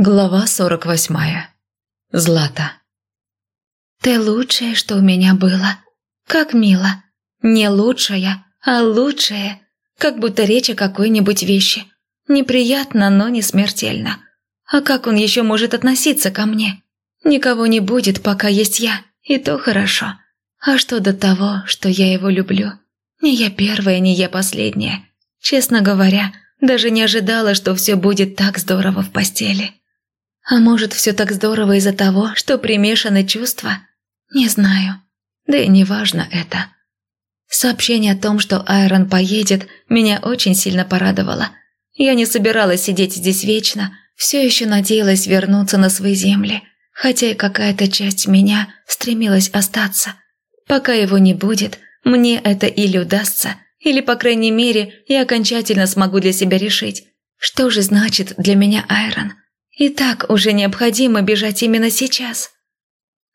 Глава сорок восьмая. Злата. «Ты лучшее, что у меня было. Как мило. Не лучшая, а лучшее. Как будто речь о какой-нибудь вещи. Неприятно, но не смертельно. А как он еще может относиться ко мне? Никого не будет, пока есть я, и то хорошо. А что до того, что я его люблю? Не я первая, не я последняя. Честно говоря, даже не ожидала, что все будет так здорово в постели». А может, все так здорово из-за того, что примешаны чувства? Не знаю. Да и не важно это. Сообщение о том, что Айрон поедет, меня очень сильно порадовало. Я не собиралась сидеть здесь вечно, все еще надеялась вернуться на свои земли, хотя и какая-то часть меня стремилась остаться. Пока его не будет, мне это или удастся, или, по крайней мере, я окончательно смогу для себя решить, что же значит для меня Айрон – и так уже необходимо бежать именно сейчас.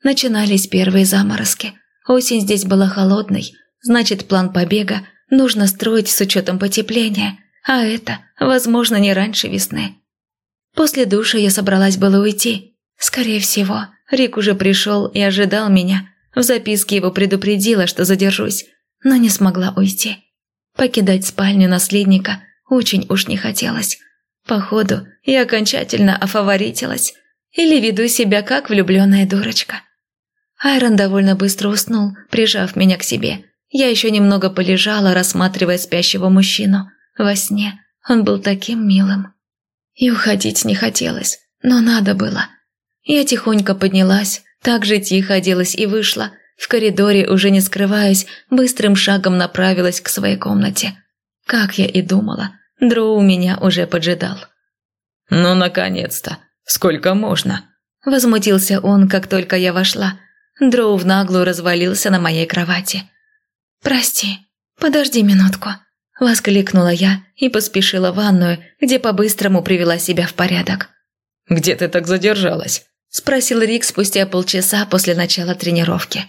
Начинались первые заморозки. Осень здесь была холодной, значит, план побега нужно строить с учетом потепления, а это, возможно, не раньше весны. После душа я собралась было уйти. Скорее всего, Рик уже пришел и ожидал меня. В записке его предупредила, что задержусь, но не смогла уйти. Покидать спальню наследника очень уж не хотелось. Походу, я окончательно офаворитилась. Или веду себя как влюбленная дурочка. Айрон довольно быстро уснул, прижав меня к себе. Я еще немного полежала, рассматривая спящего мужчину. Во сне он был таким милым. И уходить не хотелось, но надо было. Я тихонько поднялась, так же тихо оделась и вышла. В коридоре, уже не скрываясь, быстрым шагом направилась к своей комнате. Как я и думала, Дроу меня уже поджидал. «Ну, наконец-то! Сколько можно?» Возмутился он, как только я вошла. Дроу в наглую развалился на моей кровати. «Прости, подожди минутку», – воскликнула я и поспешила в ванную, где по-быстрому привела себя в порядок. «Где ты так задержалась?» – спросил Рик спустя полчаса после начала тренировки.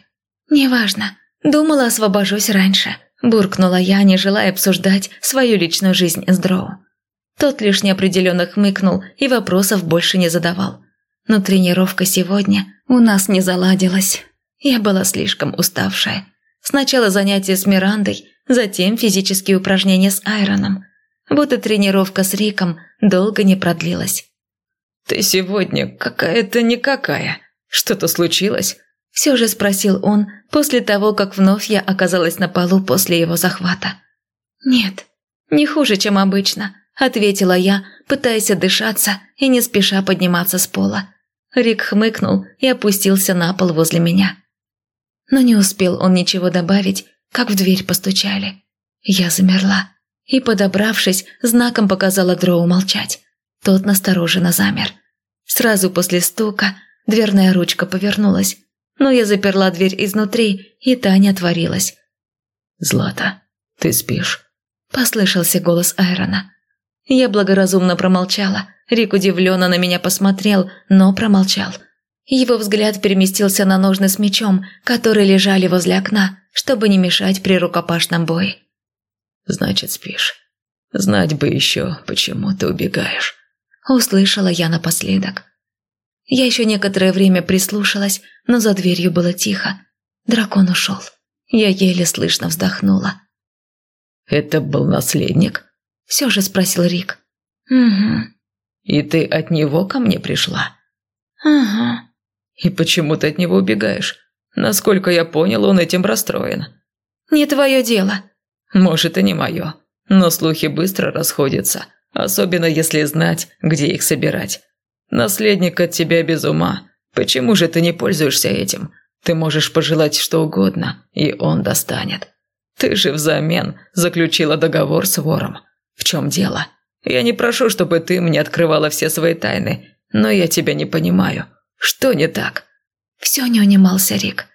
«Неважно. Думала, освобожусь раньше», – буркнула я, не желая обсуждать свою личную жизнь с Дроу. Тот лишь неопределенно хмыкнул и вопросов больше не задавал. Но тренировка сегодня у нас не заладилась. Я была слишком уставшая. Сначала занятия с Мирандой, затем физические упражнения с Айроном. И тренировка с Риком долго не продлилась. «Ты сегодня какая-то никакая. Что-то случилось?» Все же спросил он после того, как вновь я оказалась на полу после его захвата. «Нет, не хуже, чем обычно», – ответила я, пытаясь отдышаться и не спеша подниматься с пола. Рик хмыкнул и опустился на пол возле меня. Но не успел он ничего добавить, как в дверь постучали. Я замерла и, подобравшись, знаком показала Дроу молчать. Тот настороженно замер. Сразу после стука дверная ручка повернулась, но я заперла дверь изнутри, и та не отворилась. «Злата, ты спишь?» – послышался голос Айрона. Я благоразумно промолчала. Рик удивленно на меня посмотрел, но промолчал. Его взгляд переместился на ножны с мечом, которые лежали возле окна, чтобы не мешать при рукопашном бое. «Значит, спишь. Знать бы еще, почему ты убегаешь», – услышала я напоследок. Я еще некоторое время прислушалась, но за дверью было тихо. Дракон ушел. Я еле слышно вздохнула. «Это был наследник?» – все же спросил Рик. «Угу». «И ты от него ко мне пришла?» «Ага». «И почему ты от него убегаешь? Насколько я понял, он этим расстроен». «Не твое дело». «Может, и не мое. Но слухи быстро расходятся, особенно если знать, где их собирать. Наследник от тебя без ума. Почему же ты не пользуешься этим? Ты можешь пожелать что угодно, и он достанет. Ты же взамен заключила договор с вором. В чем дело? Я не прошу, чтобы ты мне открывала все свои тайны, но я тебя не понимаю. Что не так?» Все не унимался Рик.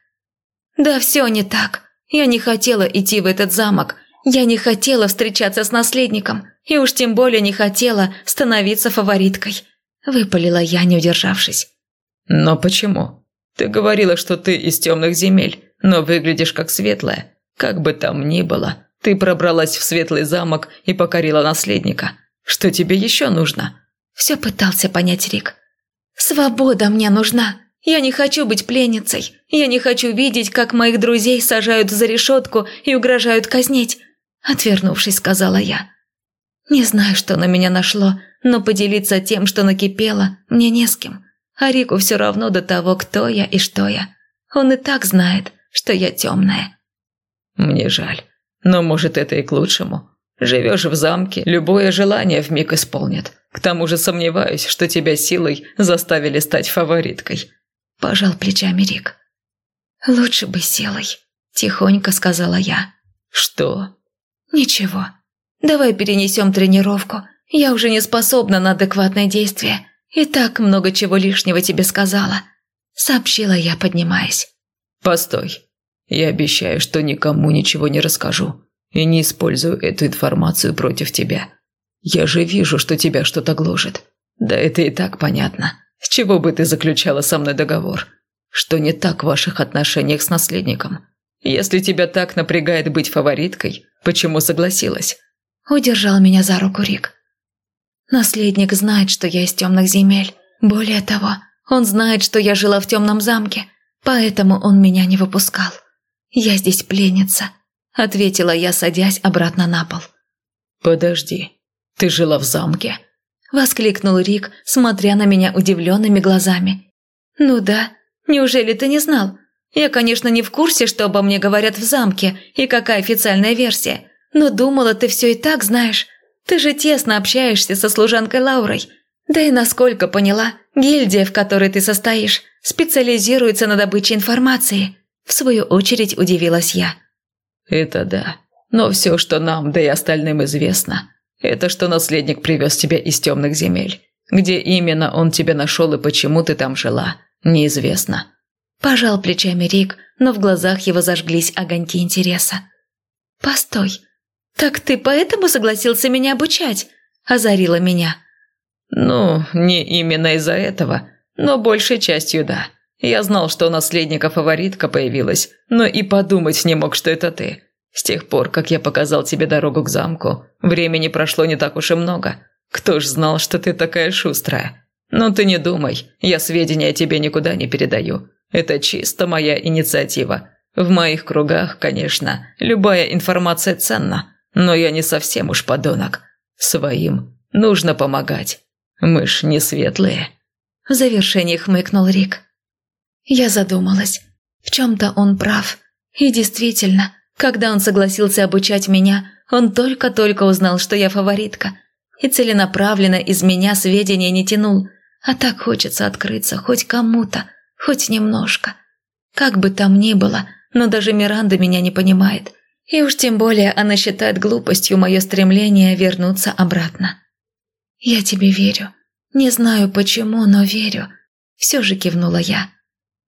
«Да все не так. Я не хотела идти в этот замок. Я не хотела встречаться с наследником. И уж тем более не хотела становиться фавориткой. Выпалила я, не удержавшись. «Но почему? Ты говорила, что ты из темных земель, но выглядишь как светлая. Как бы там ни было, ты пробралась в светлый замок и покорила наследника. Что тебе еще нужно?» Все пытался понять Рик. «Свобода мне нужна. Я не хочу быть пленницей. Я не хочу видеть, как моих друзей сажают за решетку и угрожают казнить», – отвернувшись, сказала я. «Не знаю, что на меня нашло, но поделиться тем, что накипело, мне не с кем. А Рику все равно до того, кто я и что я. Он и так знает, что я темная». «Мне жаль, но, может, это и к лучшему. Живешь в замке, любое желание вмиг исполнит. К тому же сомневаюсь, что тебя силой заставили стать фавориткой». Пожал плечами Рик. «Лучше бы силой», – тихонько сказала я. «Что?» «Ничего. Давай перенесем тренировку. Я уже не способна на адекватное действие. И так много чего лишнего тебе сказала», – сообщила я, поднимаясь. «Постой. Я обещаю, что никому ничего не расскажу и не использую эту информацию против тебя. Я же вижу, что тебя что-то гложет. Да это и так понятно. С чего бы ты заключала со мной договор? Что не так в ваших отношениях с наследником? Если тебя так напрягает быть фавориткой, почему согласилась?» Удержал меня за руку Рик. «Наследник знает, что я из темных земель. Более того, он знает, что я жила в темном замке, поэтому он меня не выпускал. Я здесь пленница, ответила я, садясь обратно на пол. «Подожди, ты жила в замке?» Воскликнул Рик, смотря на меня удивленными глазами. «Ну да, неужели ты не знал? Я, конечно, не в курсе, что обо мне говорят в замке и какая официальная версия, но думала, ты все и так знаешь. Ты же тесно общаешься со служанкой Лаурой. Да и насколько поняла, гильдия, в которой ты состоишь, специализируется на добыче информации». В свою очередь удивилась я. «Это да. Но все, что нам, да и остальным известно, это что наследник привез тебя из темных земель. Где именно он тебя нашел и почему ты там жила, неизвестно». Пожал плечами Рик, но в глазах его зажглись огоньки интереса. «Постой, так ты поэтому согласился меня обучать?» – озарила меня. «Ну, не именно из-за этого, но большей частью да. Я знал, что у наследника фаворитка появилась, но и подумать не мог, что это ты. С тех пор, как я показал тебе дорогу к замку, времени прошло не так уж и много. Кто ж знал, что ты такая шустрая? Но ты не думай, я сведения тебе никуда не передаю. Это чисто моя инициатива. В моих кругах, конечно, любая информация ценна, но я не совсем уж подонок. Своим нужно помогать. Мы ж не светлые». В завершении хмыкнул Рик. Я задумалась. В чем-то он прав. И действительно, когда он согласился обучать меня, он только-только узнал, что я фаворитка. И целенаправленно из меня сведения не тянул. А так хочется открыться хоть кому-то, хоть немножко. Как бы там ни было, но даже Миранда меня не понимает. И уж тем более она считает глупостью мое стремление вернуться обратно. «Я тебе верю. Не знаю почему, но верю», – все же кивнула я.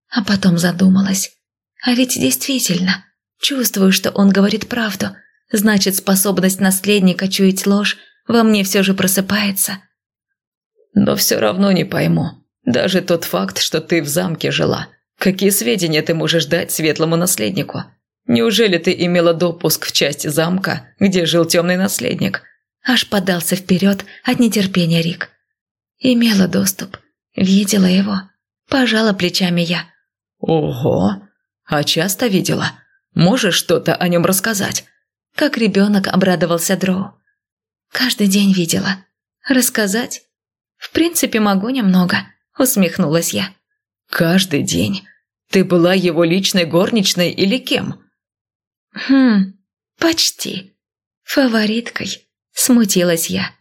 А потом задумалась. А ведь действительно, чувствую, что он говорит правду. Значит, способность наследника чуять ложь во мне все же просыпается. Но все равно не пойму. Даже тот факт, что ты в замке жила. Какие сведения ты можешь дать светлому наследнику? Неужели ты имела допуск в часть замка, где жил темный наследник? Аж подался вперед от нетерпения Рик. Имела доступ. Видела его. Пожала плечами я. «Ого! А часто видела? Можешь что-то о нем рассказать?» Как ребенок обрадовался Дроу. «Каждый день видела. Рассказать? В принципе, могу немного», — усмехнулась я. «Каждый день? Ты была его личной горничной или кем?» «Хм, почти. Фавориткой», — смутилась я.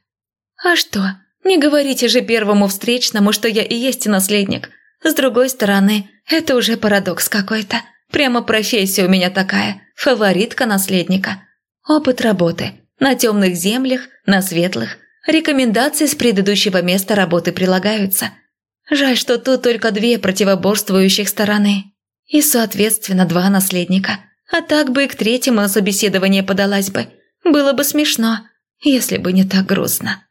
«А что, не говорите же первому встречному, что я и есть наследник. С другой стороны, это уже парадокс какой-то. Прямо профессия у меня такая, фаворитка наследника. Опыт работы. На темных землях, на светлых. Рекомендации с предыдущего места работы прилагаются. Жаль, что тут только две противоборствующих стороны. И, соответственно, два наследника. А так бы и к третьему на собеседование подалась бы. Было бы смешно, если бы не так грустно.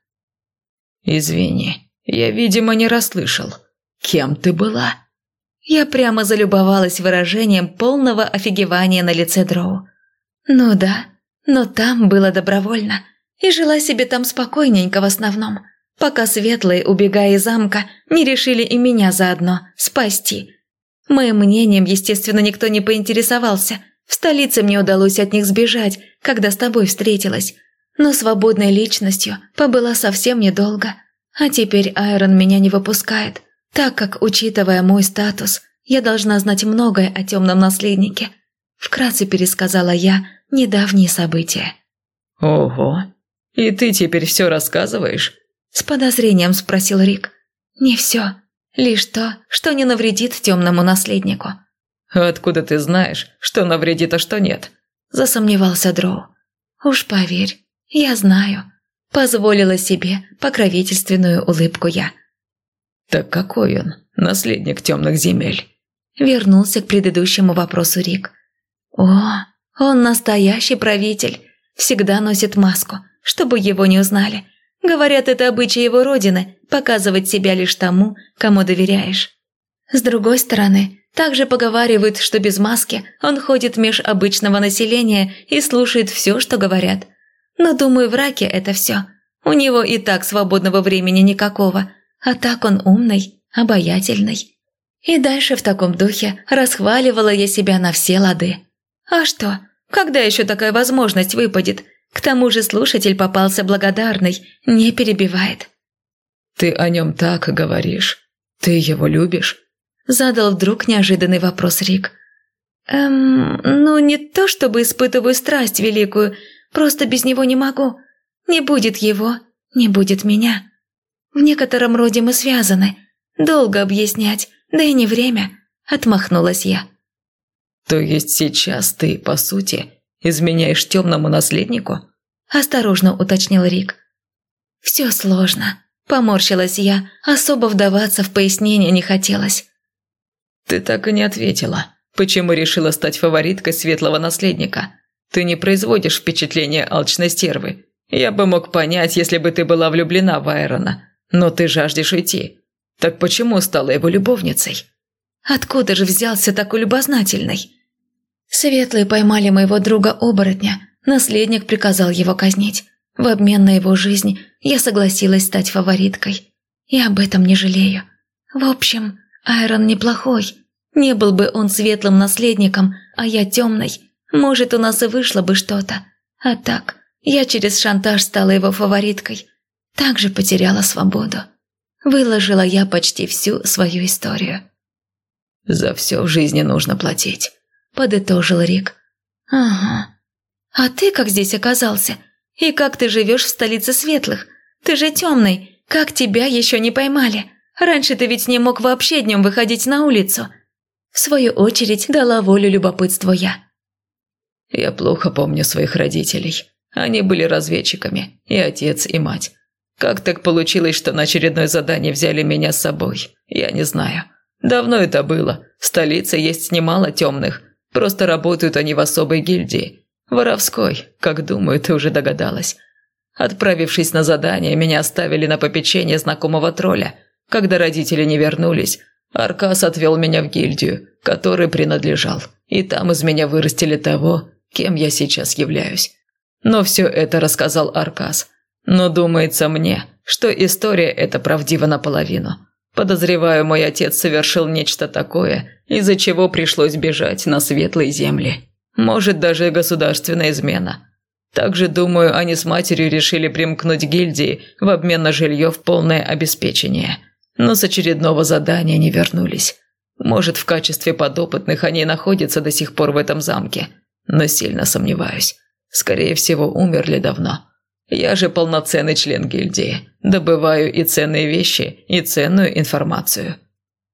«Извини, я, видимо, не расслышал», Кем ты была?» Я прямо залюбовалась выражением полного офигевания на лице Дроу. «Ну да, но там было добровольно, и жила себе там спокойненько в основном. пока светлые, убегая из замка, не решили и меня заодно спасти. Моим мнением, естественно, никто не поинтересовался. В столице мне удалось от них сбежать, когда с тобой встретилась. Но свободной личностью побыла совсем недолго. А теперь Айрон меня не выпускает, так как, учитывая мой статус, я должна знать многое о темном наследнике. Вкратце пересказала я недавние события. «Ого! И ты теперь все рассказываешь?» С подозрением спросил Рик. «Не все. Лишь то, что не навредит темному наследнику». «Откуда ты знаешь, что навредит, а что нет?» Засомневался Дроу. «Уж поверь, я знаю». Позволила себе покровительственную улыбку я. «Так какой он, наследник темных земель?» Вернулся к предыдущему вопросу Рик. «О, он настоящий правитель. Всегда носит маску, чтобы его не узнали. Говорят, это обычай его родины – показывать себя лишь тому, кому доверяешь. С другой стороны, также поговаривают, что без маски он ходит меж обычного населения и слушает все, что говорят. Но, думаю, в раке это все. У него и так свободного времени никакого, а так он умный, обаятельный. И дальше в таком духе расхваливала я себя на все лады. А что, когда еще такая возможность выпадет – к тому же слушатель попался благодарный, не перебивает. «Ты о нем так говоришь. Ты его любишь?» Задал вдруг неожиданный вопрос Рик. «Эм, ну не то чтобы испытываю страсть великую, просто без него не могу. Не будет его, не будет меня. В некотором роде мы связаны. Долго объяснять, да и не время», – отмахнулась я. «То есть сейчас ты, по сути, изменяешь темному наследнику?» – осторожно уточнил Рик. «Все сложно», – поморщилась я, особо вдаваться в пояснение не хотелось. «Ты так и не ответила. Почему решила стать фавориткой светлого наследника? Ты не производишь впечатление алчной стервы. Я бы мог понять, если бы ты была влюблена в Айрона, но ты жаждешь уйти. Так почему стала его любовницей?» «Откуда же взялся такой любознательный?» Светлые поймали моего друга-оборотня. Наследник приказал его казнить. В обмен на его жизнь я согласилась стать фавориткой. И об этом не жалею. В общем, Айрон неплохой. Не был бы он светлым наследником, а я темной. Может, у нас и вышло бы что-то. А так, я через шантаж стала его фавориткой. Также потеряла свободу. Выложила я почти всю свою историю. «За все в жизни нужно платить», – подытожил Рик. «Ага. А ты как здесь оказался? И как ты живешь в столице светлых? Ты же темный. Как тебя еще не поймали? Раньше ты ведь не мог вообще днем выходить на улицу». В свою очередь дала волю любопытству я. «Я плохо помню своих родителей. Они были разведчиками, и отец, и мать. Как так получилось, что на очередное задание взяли меня с собой? Я не знаю. Давно это было. В столице есть немало темных, Просто работают они в особой гильдии. Воровской, как думаю, ты уже догадалась. Отправившись на задание, меня оставили на попечение знакомого тролля. Когда родители не вернулись, Аркас отвел меня в гильдию, которой принадлежал. И там из меня вырастили того, кем я сейчас являюсь. Но все это рассказал Аркас. Но думается мне, что история эта правдива наполовину. Подозреваю, мой отец совершил нечто такое, из-за чего пришлось бежать на светлые земли. Может, даже государственная измена. Также, думаю, они с матерью решили примкнуть к гильдии в обмен на жилье в полное обеспечение. Но с очередного задания не вернулись. Может, в качестве подопытных они находятся до сих пор в этом замке. Но сильно сомневаюсь. Скорее всего, умерли давно. Я же полноценный член гильдии. Добываю и ценные вещи, и ценную информацию».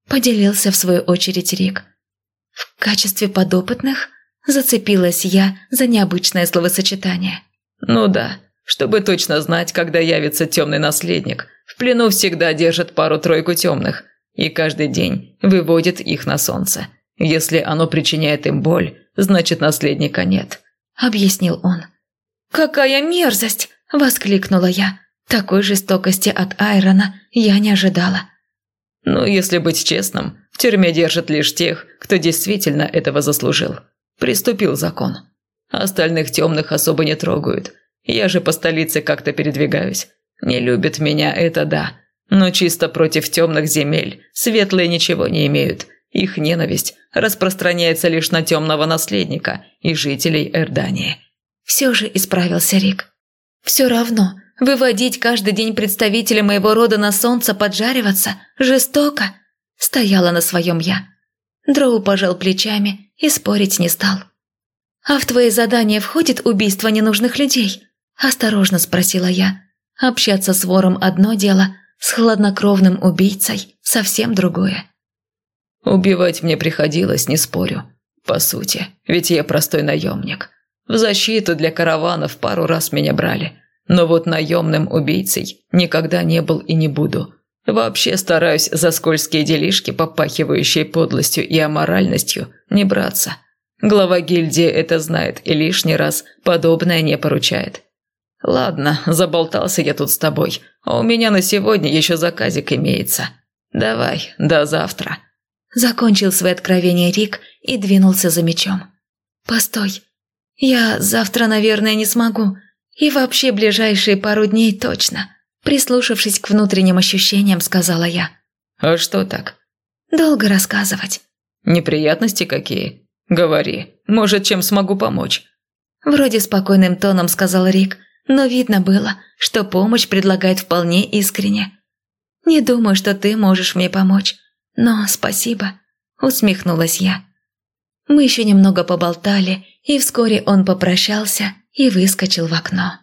Поделился в свою очередь Рик. «В качестве подопытных?» Зацепилась я за необычное словосочетание. «Ну да, чтобы точно знать, когда явится темный наследник. Плену всегда держат пару-тройку темных, и каждый день выводят их на солнце. Если оно причиняет им боль, значит наследника нет», — объяснил он. «Какая мерзость!» – воскликнула я. Такой жестокости от Айрона я не ожидала. «Ну, если быть честным, в тюрьме держат лишь тех, кто действительно этого заслужил. Приступил закон. Остальных темных особо не трогают. Я же по столице как-то передвигаюсь. Не любит меня, это да. Но чисто против темных земель светлые ничего не имеют. Их ненависть распространяется лишь на темного наследника и жителей Эрдании. Все же исправился Рик. Все равно, выводить каждый день представителя моего рода на солнце поджариваться жестоко. Стояла на своем я. Дроу пожал плечами и спорить не стал. «А в твои задания входит убийство ненужных людей?» – осторожно спросила я. Общаться с вором одно дело, с хладнокровным убийцей совсем другое. Убивать мне приходилось, не спорю. По сути, ведь я простой наемник. В защиту для караванов пару раз меня брали. Но вот наемным убийцей никогда не был и не буду. Вообще стараюсь за скользкие делишки, попахивающие подлостью и аморальностью, не браться. Глава гильдии это знает и лишний раз подобное не поручает. Ладно, заболтался я тут с тобой, а у меня на сегодня еще заказик имеется. Давай, до завтра. Закончил свои откровения Рик и двинулся за мечом. «Постой, я завтра, наверное, не смогу. И вообще ближайшие пару дней точно». Прислушавшись к внутренним ощущениям, сказала я. «А что так?» «Долго рассказывать». «Неприятности какие? Говори. Может, чем смогу помочь?» Вроде спокойным тоном сказал Рик, но видно было, что помощь предлагает вполне искренне. «Не думаю, что ты можешь мне помочь, но спасибо», – усмехнулась я. Мы еще немного поболтали, и вскоре он попрощался и выскочил в окно.